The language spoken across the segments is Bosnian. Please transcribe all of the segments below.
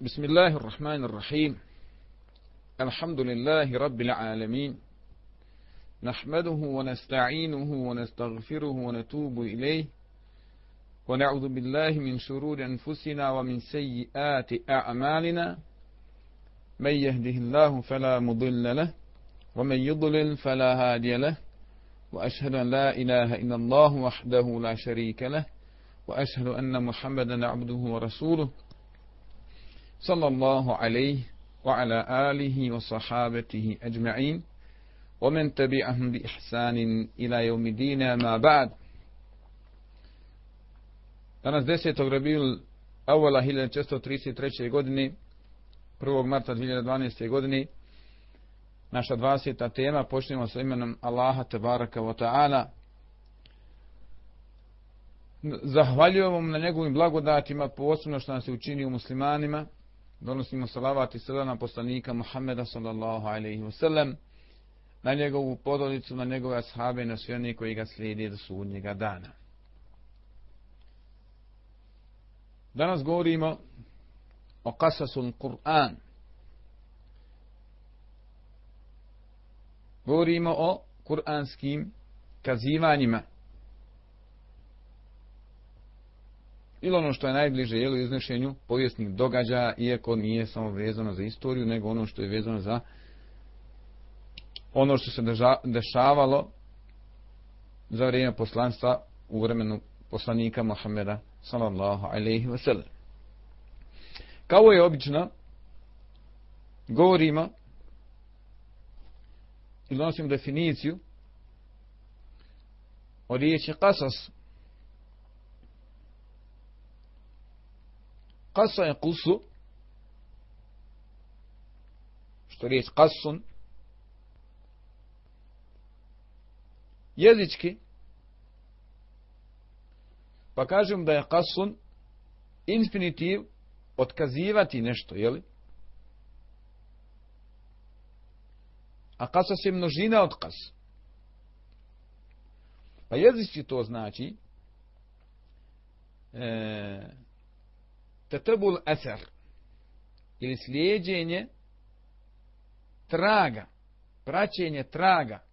بسم الله الرحمن الرحيم. الحمد لله رب العالمين. نحمده ونستعينه ونستغفره ونتوب إليه. ونعوذ بالله من شرور أنفسنا ومن سيئات أعمالنا. من يهده الله فلا مضل له ومن يضلل فلا هادي له. وأشهد أن لا إله إلا الله وحده لا شريك له. وأشهد أن محمدا عبده ورسوله. صلى الله عليه وعلى آله وصحابته أجمعين ومن تبعهم بإحسان إلى يوم الدين ما بعد Danas 10. Rabiul Avala 1433. godine 1. marta 2012. godine naša 20. tema počnemo sa imenom Allaha Tebaraka wa ta'ala zahvaljujemo na njegovim blagodatima posebno što nas je učinio muslimanima donosimo salavat i sada na poslanika Muhammeda sallallahu alaihi wa sallam na njegovu porodicu, na njegove ashabe i na sve oni koji ga slijedi do sudnjega dana. Danas govorimo o kasasul Kur'an. Govorimo o kur'anskim kazivanjima. Ili ono što je najbliže jelu iznošenju povijesnih događaja, iako nije samo vezano za istoriju, nego ono što je vezano za ono što se dešavalo za vrijeme poslanstva u vremenu poslanika Muhammeda sallallahu alaihi wasallam. Kao je obično, govorimo i donosimo definiciju o riječi kasas Kasa je kusu, što je riječ kasun, jezički, pa kažem da je kasun infinitiv otkazivati nešto, jeli? A kasa se množina otkaz. Pa jezički to znači e, tetebul eser. Ili slijedjenje traga, praćenje traga.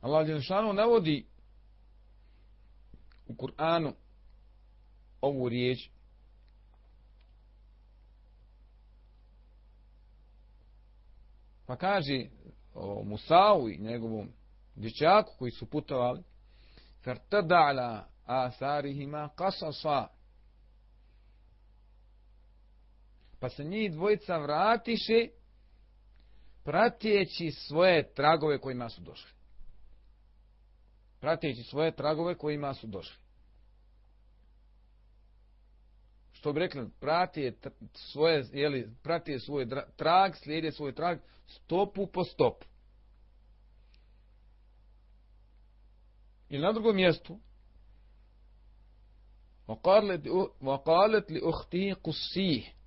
Allah Đelšanu navodi u Kur'anu ovu riječ. Pa kaže o Musau i njegovom dječaku koji su putovali fertada ala asarihima kasasa pa se njih dvojica vratiše pratijeći svoje tragove kojima su došli. Pratijeći svoje tragove kojima su došli. Što bi rekli pratije svoje jeli, pratije svoj trag slijede svoj trag stopu po stopu. I na drugom mjestu وقالت لأختي قصيه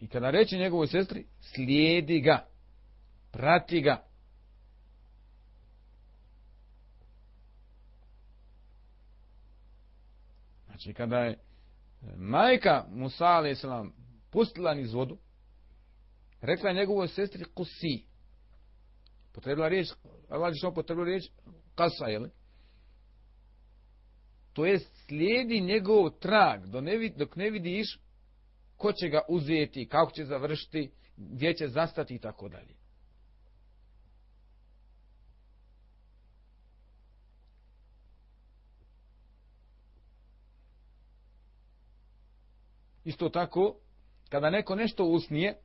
I kada reče njegovoj sestri, slijedi ga, prati ga. Znači, kada je majka Musa, a.s. pustila niz vodu, rekla njegovoj sestri, kusi, potrebila riječ, Allah što potrebila riječ, kasa, jel? To je slijedi njegov trag, do ne dok ne vidiš ko će ga uzeti, kako će završiti, gdje će zastati i tako dalje. Isto tako, kada neko nešto usnije,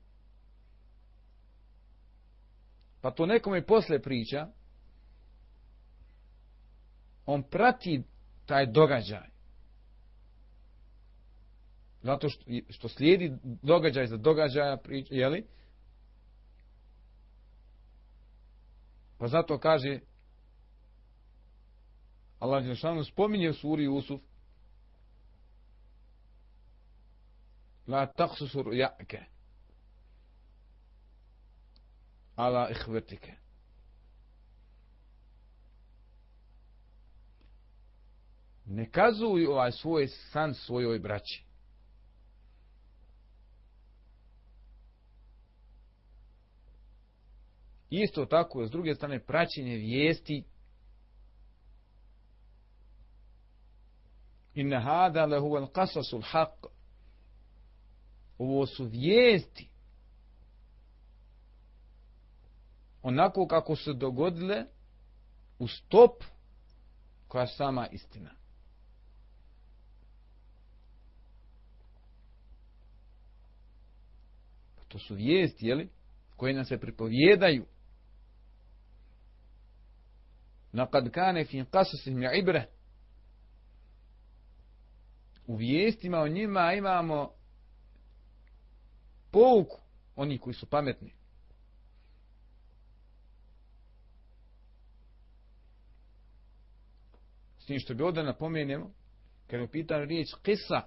pa to nekome posle priča, on prati taj događaj. Zato što, što slijedi događaj za događaja prič, jeli? Pa zato kaže Allah Đelšanu spominje u suri Usuf La taksusur ja'ke ala ihvetike. Ne kazuj ovaj svoj san svojoj braći. Isto tako s druge strane praćenje vijesti Inna hada lehu al qasasul haq. Ovo su vijesti onako kako su dogodile u stop koja sama istina. Pa to su vijesti, jeli, koje nam se pripovjedaju. Nakad kane fin qasasihim ibre. U vijestima o njima imamo pouku oni koji su pametni. S tim što bi ovdje napomenemo, kad je pitan riječ kisa,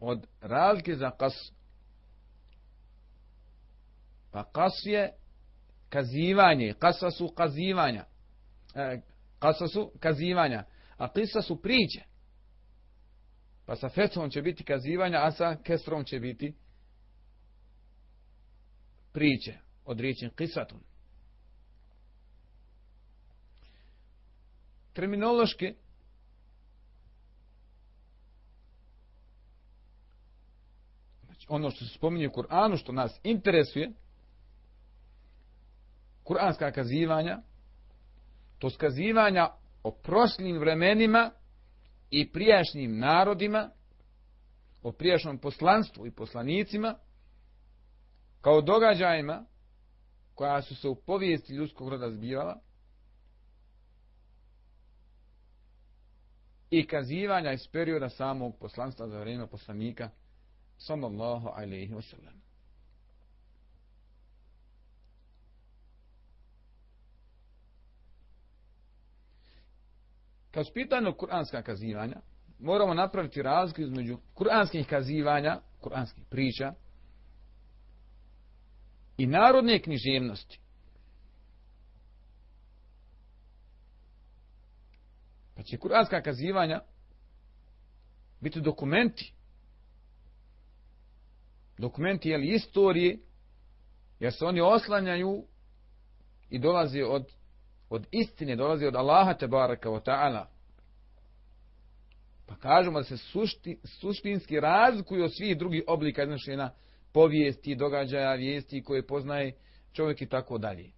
od razlike za kas. Pa kas je kazivanje, kasa su kazivanja. E, kasa su kazivanja, a kisa su priče. Pa sa fetom će biti kazivanja, a sa kestrom će biti priče od riječi kisatun. Terminološki znači ono što se spominje u Kur'anu, što nas interesuje, kuranska kazivanja, to skazivanja o prošlim vremenima i prijašnjim narodima, o prijašnjom poslanstvu i poslanicima, kao događajima koja su se u povijesti ljudskog roda zbivala, i kazivanja iz perioda samog poslanstva za vrijeme poslanika, sallallahu alaihi wa sallam. Kad su pitanju kuranska kazivanja, moramo napraviti razliku između kuranskih kazivanja, kuranskih priča i narodne književnosti. Će kuranska kazivanja biti dokumenti. Dokumenti, jel, istorije, jer se oni oslanjaju i dolaze od od istine dolazi od Allaha te baraka wa ta'ala. Pa kažemo da se sušti, suštinski razlikuju od svih drugih oblika iznošenja povijesti, događaja, vijesti koje poznaje čovjek i tako dalje.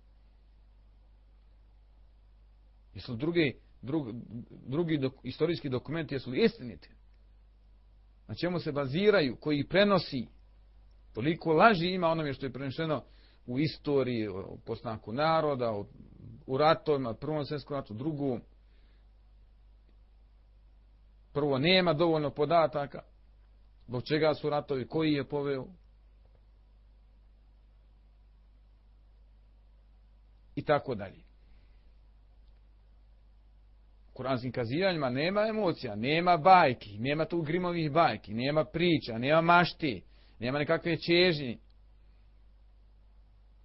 Jesu drugi, drug, drugi dok, istorijski dokumenti, jesu li istiniti? Na čemu se baziraju, koji prenosi, toliko laži ima onome što je prenešeno u istoriji, o postanku naroda, o u ratovima, prvom svjetskom ratu, drugom, prvo nema dovoljno podataka, zbog čega su ratovi, koji je poveo, i tako dalje. Kuranskim kazivanjima nema emocija, nema bajki, nema tu grimovih bajki, nema priča, nema mašti, nema nekakve čežnje.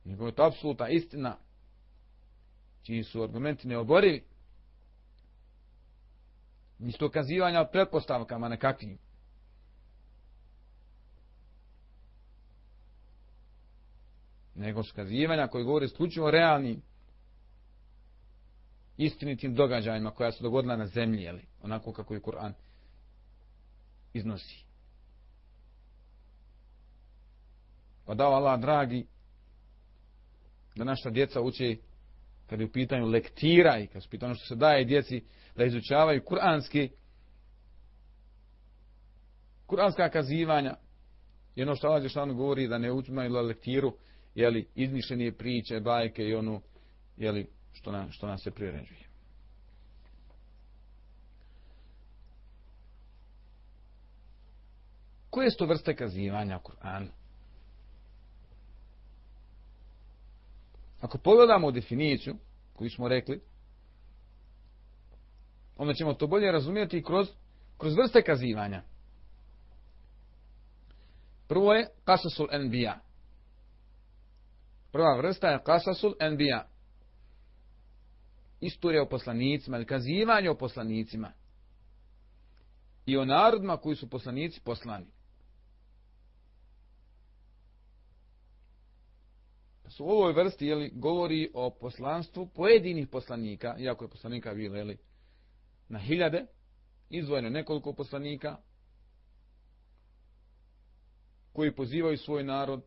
Nego je to apsoluta istina čiji su argumenti neoborivi, nisto kazivanja o pretpostavkama nekakvim. Nego skazivanja koji govore slučajno realnim istinitim događajima koja su dogodila na zemlji, jeli, onako kako je Kur'an iznosi. Pa dao Allah dragi da naša djeca uče kad je u pitanju lektira i kad je u pitanju što se daje djeci da izučavaju kuranski kuranska kazivanja jedno što Allah Žešanu govori da ne uzimaju lektiru jeli, izmišljenije priče, bajke i ono jeli, što, nam, što nam se priređuje. Koje su to vrste kazivanja u Kur'anu? Ako pogledamo definiciju koju smo rekli, onda ćemo to bolje razumijeti kroz, kroz vrste kazivanja. Prvo je kasasul enbija. Prva vrsta je kasasul enbija istorija o poslanicima ili kazivanje o poslanicima i o narodima koji su poslanici poslani. Pa su u ovoj vrsti jeli, govori o poslanstvu pojedinih poslanika, iako je poslanika bilo jeli, na hiljade, izvojeno nekoliko poslanika, koji pozivaju svoj narod,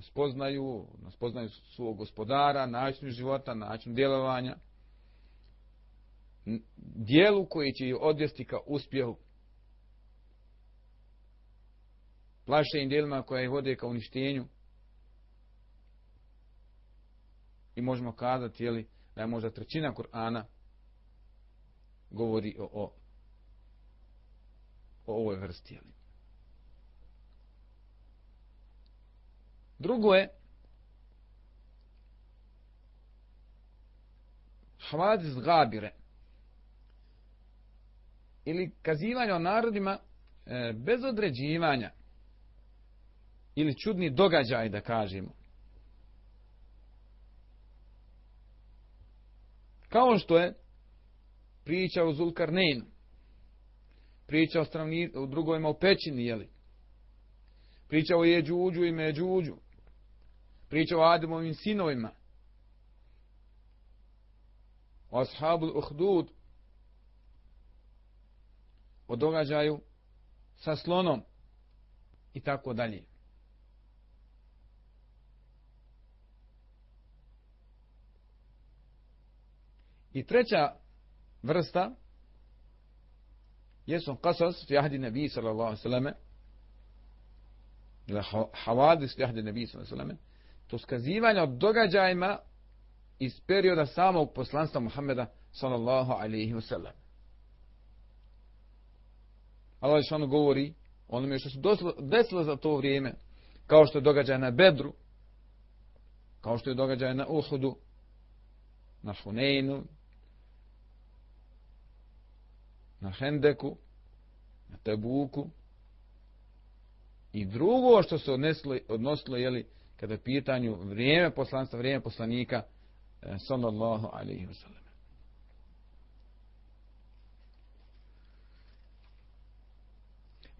spoznaju, spoznaju svog gospodara, načinu života, način djelovanja, dijelu koji će odvesti ka uspjehu, plašenim dijelima koja ih vode ka uništenju, i možemo kazati, jeli, da je možda trećina Kur'ana govori o, o, o ovoj vrsti, jeli. Drugo je Havadis Gabire ili kazivanje o narodima e, bez određivanja ili čudni događaj da kažemo. Kao što je priča o Zulkarneinu, priča o, stravni, o drugojima u pećini, jeli? priča o Jeđuđu i Međuđu, priča o Ademovim sinovima, o ashabu uhdud, o događaju sa slonom i tako dalje. I treća vrsta jesu kasas fi ahdi nebi sallallahu alaihi sallam ili havadis fi ahdi nebi sallallahu alaihi sallam to skazivanje o događajima iz perioda samog poslanstva Muhammeda sallallahu alaihi wasallam. Allah Žešanu govori onome što se desilo za to vrijeme, kao što je događaj na Bedru, kao što je događaj na Uhudu, na Huneinu, na Hendeku, na Tebuku, i drugo što se odneslo, odnosilo, jeli, kada je pitanju vrijeme poslanstva, vrijeme poslanika, eh, sallallahu alaihi wa sallam.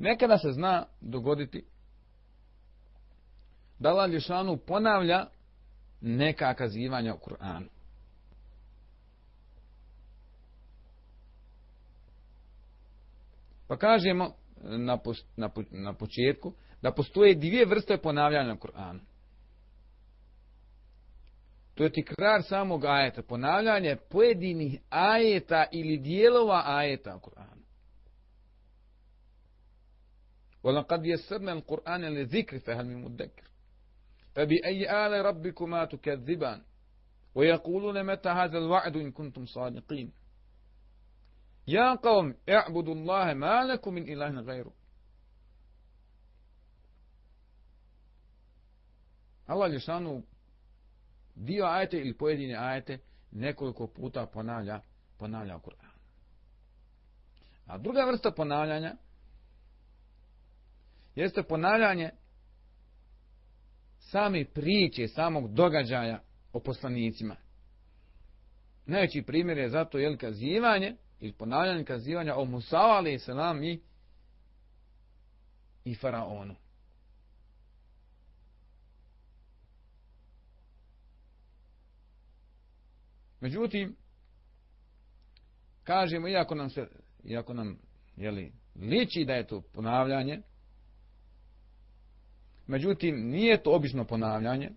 Nekada se zna dogoditi da Allah Lješanu ponavlja neka kazivanja u Kur'anu. Pa kažemo na, na, na početku da postoje dvije vrste ponavljanja u Kur'anu. To je tikrar samog ajeta, ponavljanje pojedinih ajeta ili dijelova ajeta u Kur'anu. وَلَقَدْ يَسَّرْنَا الْقُرْآنَ لِذِكْرِ فَهَلْ مِنْ مُدَّكِرِ؟ فَبِأَيِّ آلَ رَبِّكُمَا تُكَذِّبَانِ؟ وَيَقُولُونَ مَتَى هَذَا الْوَعْدُ إِن كُنْتُمْ صَادِقِينَ؟ يَا قَوْمِ اعْبُدُوا اللَّهَ مَا لَكُمْ مِنْ إِلَهٍ غَيْرُهُ. Allah Lješanu dio ajete ili pojedine ajete nekoliko puta ponavlja, ponavlja u Kur'anu. A druga vrsta ponavljanja jeste ponavljanje same priče, samog događaja o poslanicima. Najveći primjer je zato jel kazivanje ili ponavljanje kazivanja o Musa alaih salam i, i faraonu. Međutim, kažemo, iako nam se, iako nam, jeli, liči da je to ponavljanje, međutim, nije to obično ponavljanje,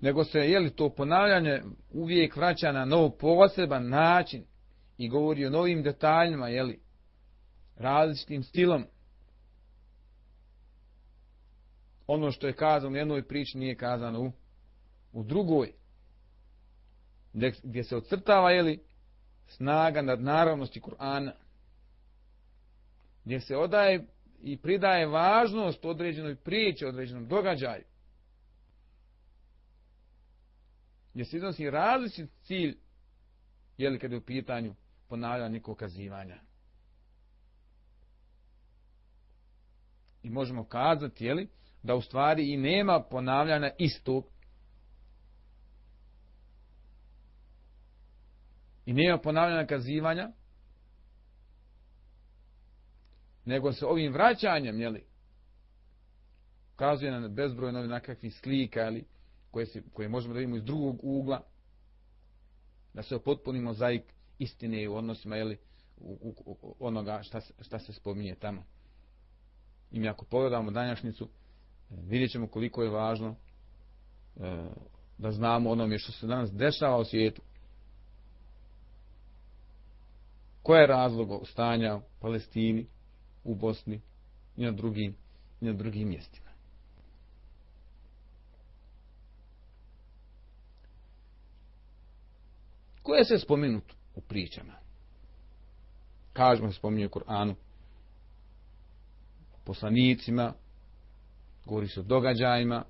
nego se, je li to ponavljanje uvijek vraća na nov poseban način i govori o novim detaljima, je li različitim stilom. ono što je kazano u jednoj priči nije kazano u, u drugoj. Gdje, gdje se ocrtava, jeli, snaga nad naravnosti Kur'ana gdje se odaje i pridaje važnost određenoj priče, određenom događaju. Gdje se iznosi različit cilj, je li kada je u pitanju ponavljanja nekog okazivanja. I možemo kazati, je li, da u stvari i nema ponavljanja istog I nema ponavljanja kazivanja, nego se ovim vraćanjem, jeli, ukazuje na bezbroj novi nekakvih slika, jeli, koje, se, koje možemo da vidimo iz drugog ugla, da se potpuni mozaik istine u odnosima, jeli, u, u, u, onoga šta, šta se spominje tamo. I mi ako pogledamo danjašnicu, e, vidjet ćemo koliko je važno e, da znamo onome što se danas dešava u svijetu. Koje je razlog stanja u Palestini, u Bosni i na drugim, i na drugim mjestima. Koje se spominut u pričama? Kažemo se spominje u Koranu poslanicima, govori se o događajima,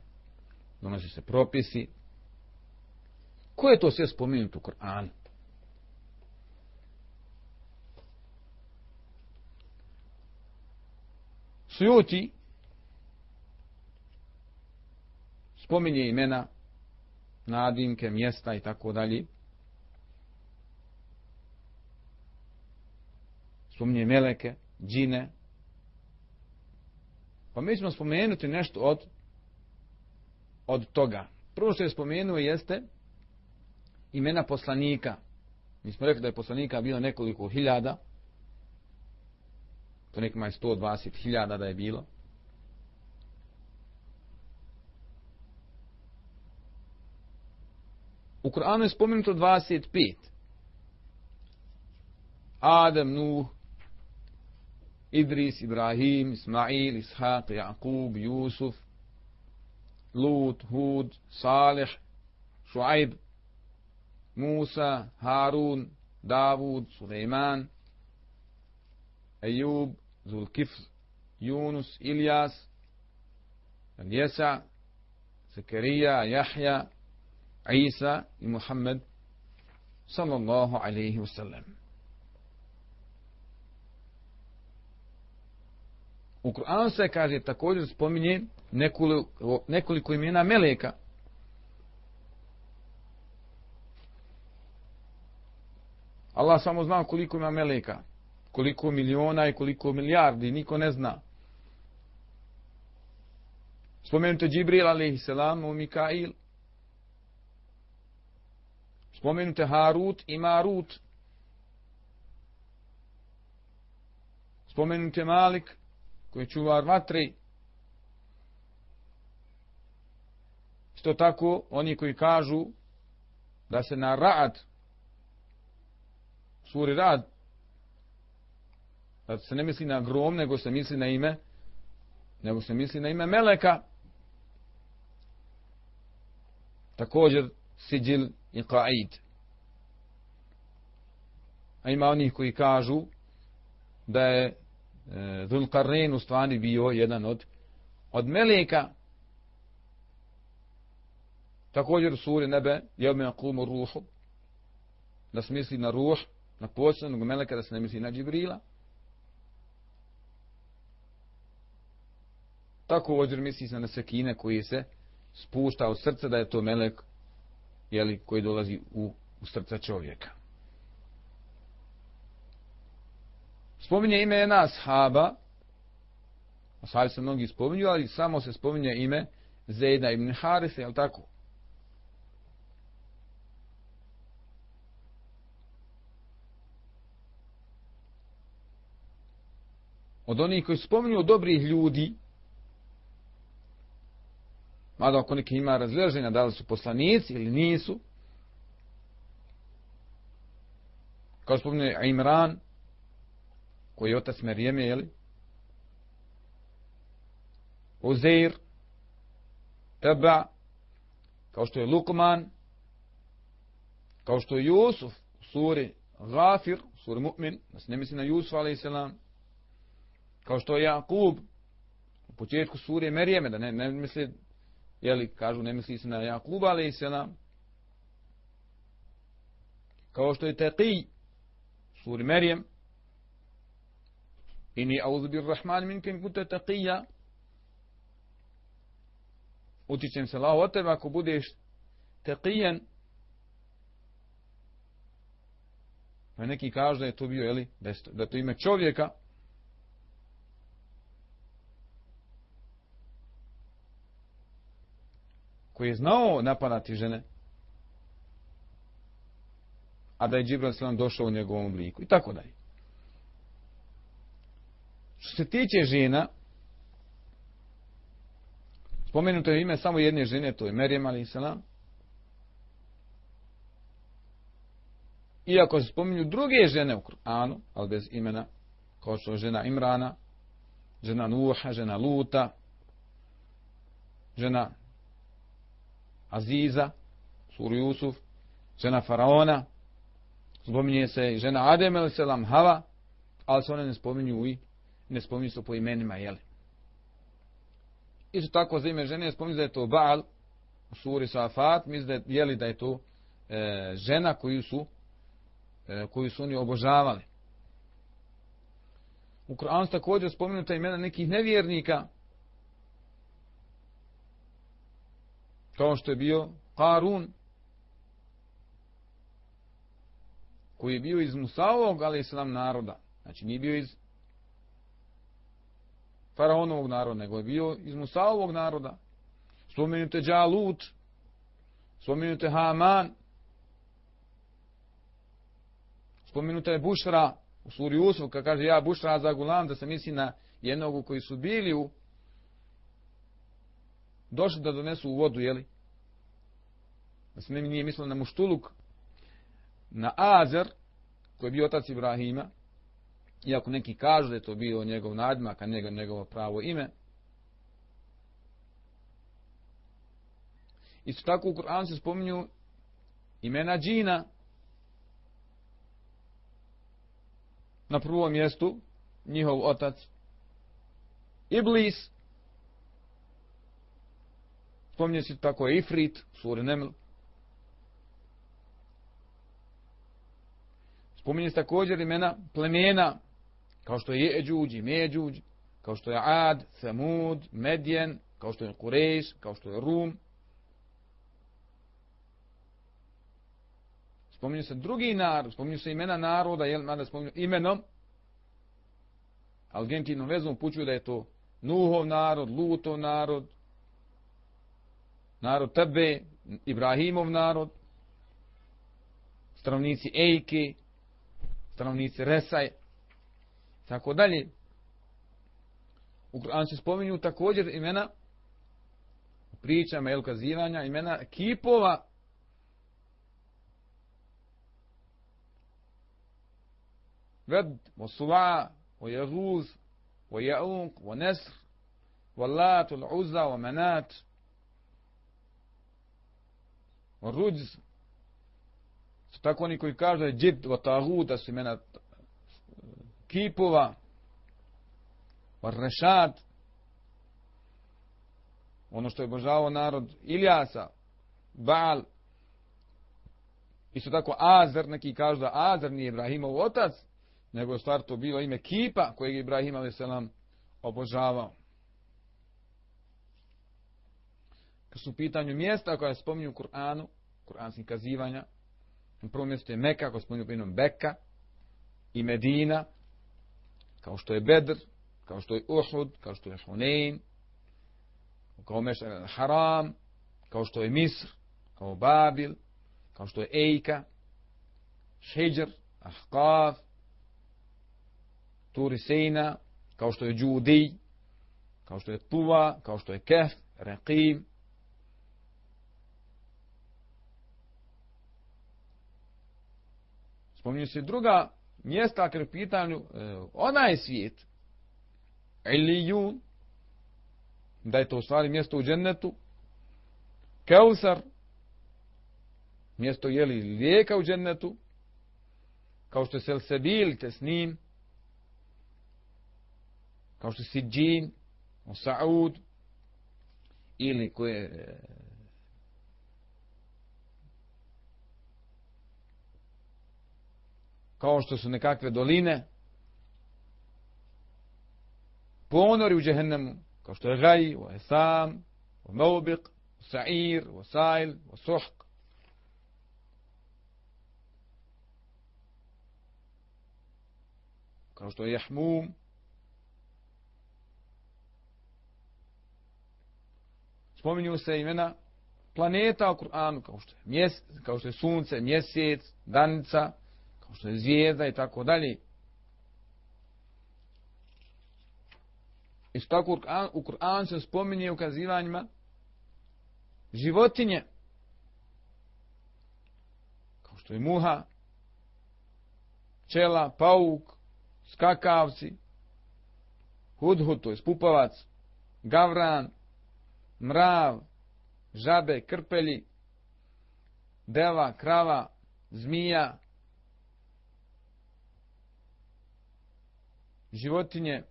donose se propisi. Koje je to sve spomenuto u Koranu? Sujuti spominje imena, nadimke, mjesta i tako dalje. Spominje meleke, džine. Pa mi ćemo spomenuti nešto od od toga. Prvo što je spomenuo jeste imena poslanika. Mi smo rekli da je poslanika bilo nekoliko hiljada, to nekima je 120.000 da je bilo. U Kur'anu je spomenuto 25. Adem, Nuh, Idris, Ibrahim, Ismail, Ishaq, Jakub, Jusuf, Lut, Hud, Salih, Šuaib, Musa, Harun, Davud, Suleiman, Ejub, Zulkifl, Yunus, Ilyas, Al-Yesa, Zakaria, Yahya, Isa i Muhammed sallallahu alaihi wasallam. U Kur'anu se kaže također spominje nekoliko, nekoliko imena meleka. Allah samo zna koliko ima meleka koliko miliona i koliko milijardi, niko ne zna. Spomenuto Džibril, alaihi selam u um Mikail. Spomenuto Harut i Marut. Spomenuto Malik, koji je čuvar vatre. Isto tako, oni koji kažu da se na Ra'ad, suri Ra'ad, da se ne misli na grom, nego se misli na ime, nego se misli na ime Meleka. Također, Siđil i Qaid. A ima onih koji kažu da je e, Zulkarnein u stvari bio jedan od od Meleka. Također u suri nebe, jevme akumu ruhu, da se misli na ruh, na posljednog Meleka, da se ne misli na Džibrila. Tako ođer misli se na sekine koji se spušta od srca da je to melek jeli, koji dolazi u, u srca čovjeka. Spominje ime jedna ashaba, ashabi se mnogi spominju, ali samo se spominje ime Zejda ibn Harise, je tako? Od onih koji spominju dobrih ljudi, mada ako neki ima razlježenja da li su poslanici ili nisu, kao spomne Imran, koji je otac Merijeme, jeli? Uzeir, Teba, kao što je Lukman, kao što je Jusuf u suri Gafir, u suri Mu'min, da se ne misli na Jusuf, a.s. kao što je Jakub, u početku suri Merijeme, da ne, ne misli jeli, kažu, ne misli se na Jakuba, ali se na kao što je Taqi, suri Merijem, ini auzu bir rahman min kem kute taqija, utičem se lao od tebe ako budeš taqijan, Pa neki kažu da je to bio, jeli, da je to ime čovjeka, koji je znao napadati žene, a da je Džibril Selam došao u njegovom obliku i tako dalje. Što se tiče žena, spomenuto je ime samo jedne žene, to je Merijem Ali Selam, Iako se spominju druge žene u Kur'anu, ali bez imena, kao što je žena Imrana, žena Nuha, žena Luta, žena Aziza, suru Jusuf, žena Faraona, spominje se i žena Adem ili Selam Hava, ali se one ne spominju i ne spominju se po imenima, jeli. Isto tako za ime žene spominje da je to Baal, u suri Safat, misle da je, jeli da je to e, žena koju su e, koju su oni obožavali. U Koranu također spomenuta imena nekih nevjernika, kao što je bio Karun, koji je bio iz Musaovog, ali je nam naroda. Znači nije bio iz Faraonovog naroda, nego je bio iz Musaovog naroda. Spomenute Đalut, spomenute Haman, spomenuta je Bušra u suri Usuf, kad kaže ja Bušra za Gulam, da se misli na jednog koji su bili u došli da donesu u vodu, jeli? Da se nije mislilo na Muštuluk, na Azer, koji je bio otac Ibrahima, iako neki kažu da je to bio njegov nadmak, a njegov, njegovo pravo ime. Isto tako u Kur'anu se spominju imena džina, na prvom mjestu njihov otac Iblis spominje se tako je Ifrit suri Neml. Spominje se također imena plemena kao što je Eđuđ i Međuđ kao što je Ad, Samud, Medjen kao što je Kurejš, kao što je Rum. Spominju se drugi narod, spominju se imena naroda, jel, mada spominju imenom, Argentinom vezom upućuju da je to Nuhov narod, Lutov narod, narod Tebe, Ibrahimov narod, stanovnici Ejke, stanovnici Resaj, tako dalje. U Kur'anu se spominju također imena u pričama ili kazivanja, imena kipova Ved, Vosuva, Vojeguz, Vojeunk, Vonesr, Vallatul Uza, Vomenat, Vomenat, Ruđs. Su tako oni koji kažu da je džid o da su imena e, kipova. O rešat. Ono što je obožavao narod Ilijasa. Baal. isto tako Azar, neki kažu da Azar nije Ibrahimov otac, nego je stvar to bilo ime kipa kojeg je Ibrahim a.s. obožavao. Kad su u pitanju mjesta koja spominju u Kur'anu, kur'anskim kazivanja, na prvom mjestu je Meka, koja spominju pinom Beka, i Medina, kao što je Bedr, kao što je Uhud, kao što je Hunein, kao Mešar Haram, kao što je Misr, kao Babil, kao što je Ejka, Šeđer, Ahqaf, Turisejna, kao što je Džudi, kao što je Tuva, kao što je Kef, Reqim. Spominju se druga mjesta kada je pitanju e, onaj svijet, Ilijun, da je to u stvari mjesto u džennetu, Keusar, mjesto jeli lijeka u džennetu, kao što je Selsebil, Tesnim, kao što si džin, Saud, ili koje e, kao što su nekakve doline, ponori u džehennemu, kao što je Gaj, o Esam, o Maubiq, o Sa'ir, o Sa'il, o Suhq. kao što je Jahmum, spominju se imena planeta u Kur'anu, kao što je mjesec, kao što je sunce, mjesec, danica, kao što je zvijezda i tako dalje. Isto tako u Kur'anu se spominje ukazivanjima životinje, kao što je muha, čela, pauk, skakavci, hudhud, to je spupavac, gavran, mrav, žabe, krpelji, deva, krava, zmija, životinje,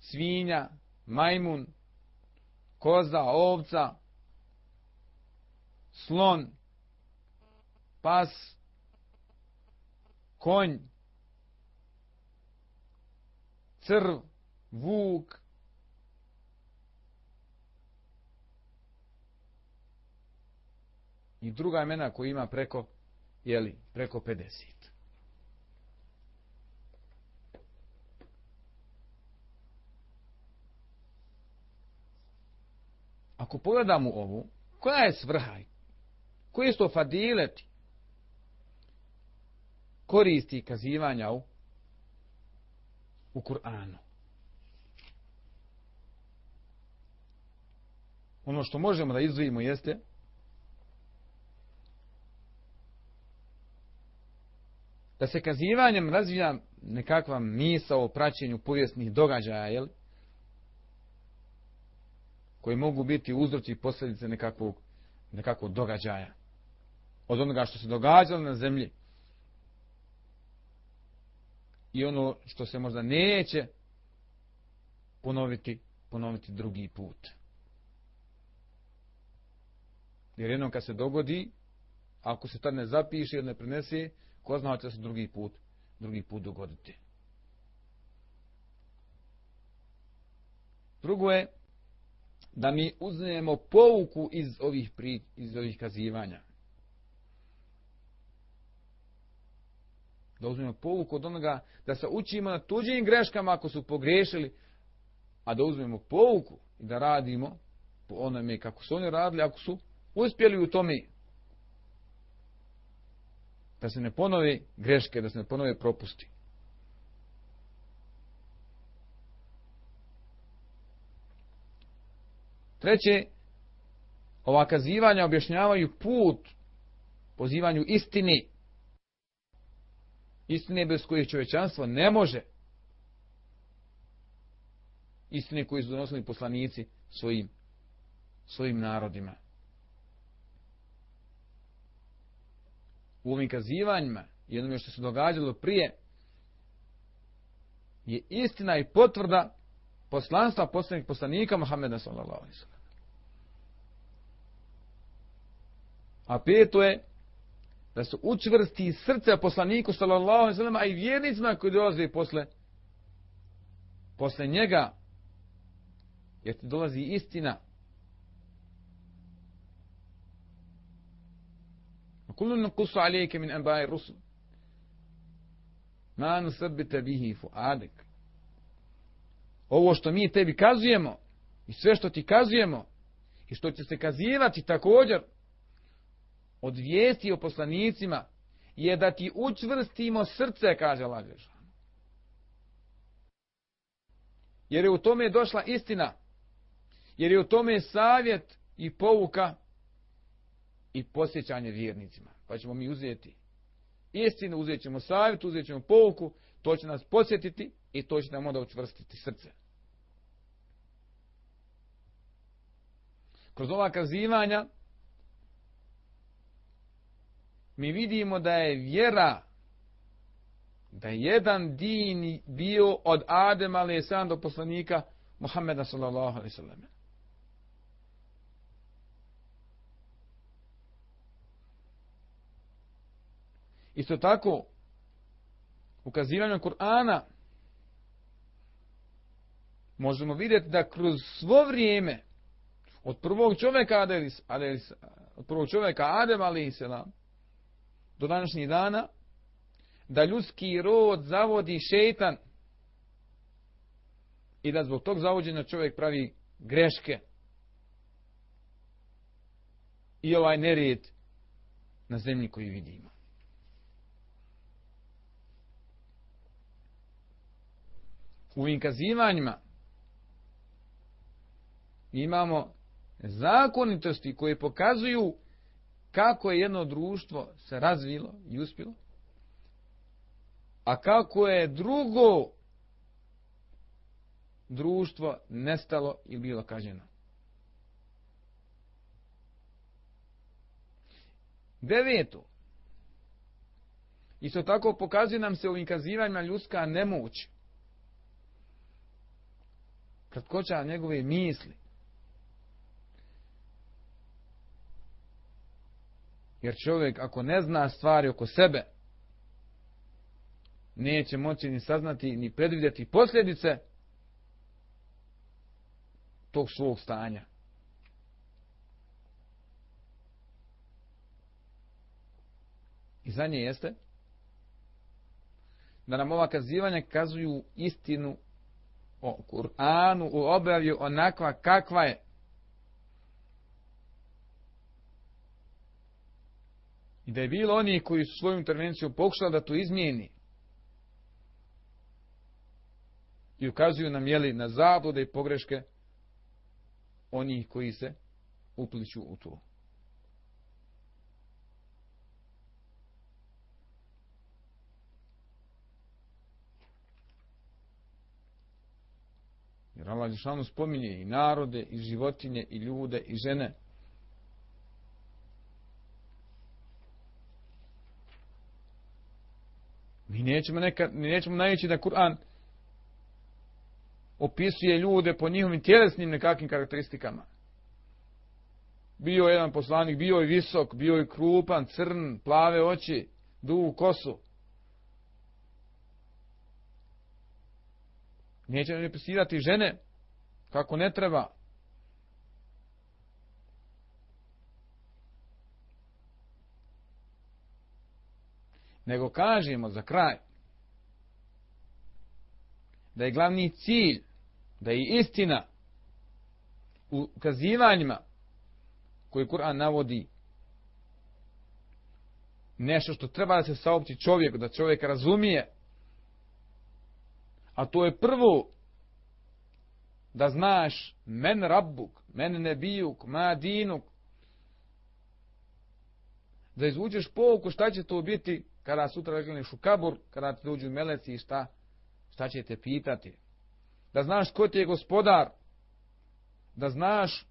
svinja, majmun, koza, ovca, slon, pas, konj, crv, vuk, i druga imena koji ima preko, jeli, preko 50. Ako pogledamo ovu, koja je svrha? Koji su to fadileti? Koristi kazivanja u, u Kur'anu. Ono što možemo da izvijemo jeste da se kazivanjem razvija nekakva misa o praćenju povijesnih događaja, jel? Koji mogu biti uzroci i posljedice nekakvog, nekakvog događaja. Od onoga što se događalo na zemlji i ono što se možda neće ponoviti, ponoviti drugi put. Jer jednom kad se dogodi, ako se tad ne zapiše ili ne prenese, ko zna će se drugi put, drugi put dogoditi. Drugo je da mi uzmemo pouku iz ovih, pri, iz ovih kazivanja. Da uzmemo pouku od onoga da se učimo na tuđim greškama ako su pogrešili, a da uzmemo pouku i da radimo po onome kako su oni radili, ako su uspjeli u tome da se ne ponove greške, da se ne ponove propusti. Treće, ova kazivanja objašnjavaju put pozivanju istini. Istine bez koje čovečanstvo ne može. Istine koje su donosili poslanici svojim, svojim narodima. u ovim kazivanjima i onome što se događalo prije je istina i potvrda poslanstva poslanika Muhammeda sallallahu alaihi sallam. A peto je da se učvrsti srce poslaniku sallallahu alejhi ve sellem a i vjernicima koji dolaze posle posle njega jer ti dolazi istina. Kullu nuqsu alayka min anba'i rusul. Ma nusabbit bihi fu'adak. Ovo što mi tebi kazujemo i sve što ti kazujemo i što će se kazivati također od vijesti o poslanicima je da ti učvrstimo srce, kaže Allah Jer je u tome došla istina. Jer je u tome savjet i pouka i posjećanje vjernicima. Pa ćemo mi uzeti istinu, uzet ćemo savjet, uzet ćemo pouku, to će nas posjetiti i to će nam onda učvrstiti srce. Kroz ova kazivanja mi vidimo da je vjera da je jedan din bio od Adem a.s. do poslanika Muhammeda sallallahu alaihi sallam. Isto tako, ukazivanjem Kur'ana možemo vidjeti da kroz svo vrijeme od prvog čovjeka Adelis, Adelis, od prvog čovjeka Adem ali do današnjih dana da ljudski rod zavodi šeitan i da zbog tog zavođenja čovjek pravi greške i ovaj nerijed na zemlji koju vidimo. U inkazivanjima imamo zakonitosti koje pokazuju kako je jedno društvo se razvilo i uspjelo, a kako je drugo društvo nestalo i bilo kaženo. Deveto. Isto tako pokazuje nam se u inkazivanjima ljudska nemoć. Kratkoća njegove misli. Jer čovjek ako ne zna stvari oko sebe, neće moći ni saznati, ni predvidjeti posljedice tog svog stanja. I za nje jeste da nam ova kazivanja kazuju istinu o Kur'anu, u objavju onakva kakva je. I da je bilo oni koji su svoju intervenciju pokušali da to izmijeni. I ukazuju nam jeli na zablude i pogreške oni koji se upliču u to. Jer Allah Žešanu spominje i narode, i životinje, i ljude, i žene. Mi nećemo, neka, nećemo najeći da Kur'an opisuje ljude po njihovim tjelesnim nekakvim karakteristikama. Bio je jedan poslanik, bio je visok, bio je krupan, crn, plave oči, dugu kosu. Nećemo nam opisivati žene kako ne treba. Nego kažemo za kraj da je glavni cilj, da je istina u kazivanjima koje Kur'an navodi nešto što treba da se saopći čovjeku, da čovjek razumije, a to je prvo da znaš men rabbuk, men nebijuk, ma dinuk, da izvučeš pouku šta će to biti kada sutra legneš u kabur, kada ti dođu meleci i šta, šta će te pitati. Da znaš ko ti je gospodar, da znaš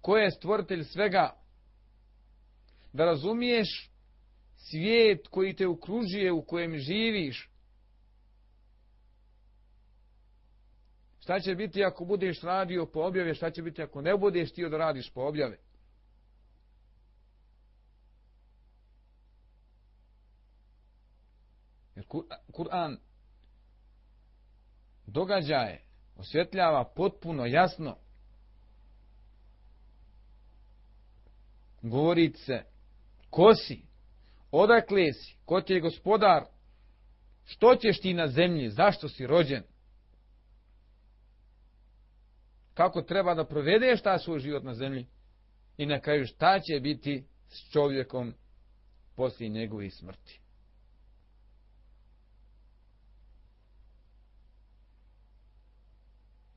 ko je stvoritelj svega, da razumiješ svijet koji te okružuje, u kojem živiš, Šta će biti ako budeš radio po objave, šta će biti ako ne budeš ti da radiš po objave? Kur'an događaje osvjetljava potpuno jasno. Govorit se ko si, odakle si, ko ti je gospodar, što ćeš ti na zemlji, zašto si rođen, kako treba da provedeš ta svoj život na zemlji? I na kraju šta će biti s čovjekom poslije njegove smrti.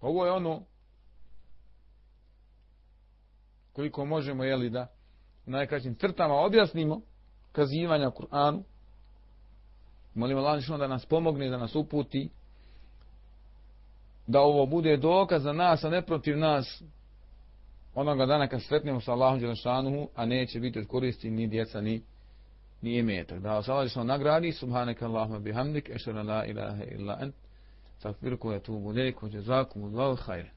Ovo je ono koliko možemo jeli da u najkraćim crtama objasnimo kazivanja Kur'anu. Molimo Allah da nas pomogne, da nas uputi da ovo bude dokaz za nas, a ne protiv nas onoga dana kad sretnemo sa Allahom Đelešanuhu, a neće biti od koristi ni djeca, ni, ni imetak. Da vas Allah Đelešanuhu nagradi, subhanaka Allahuma bihamdik, ešara la ilaha illa ent, takvirku je tu budejku, džezakum, udvavu, hajre.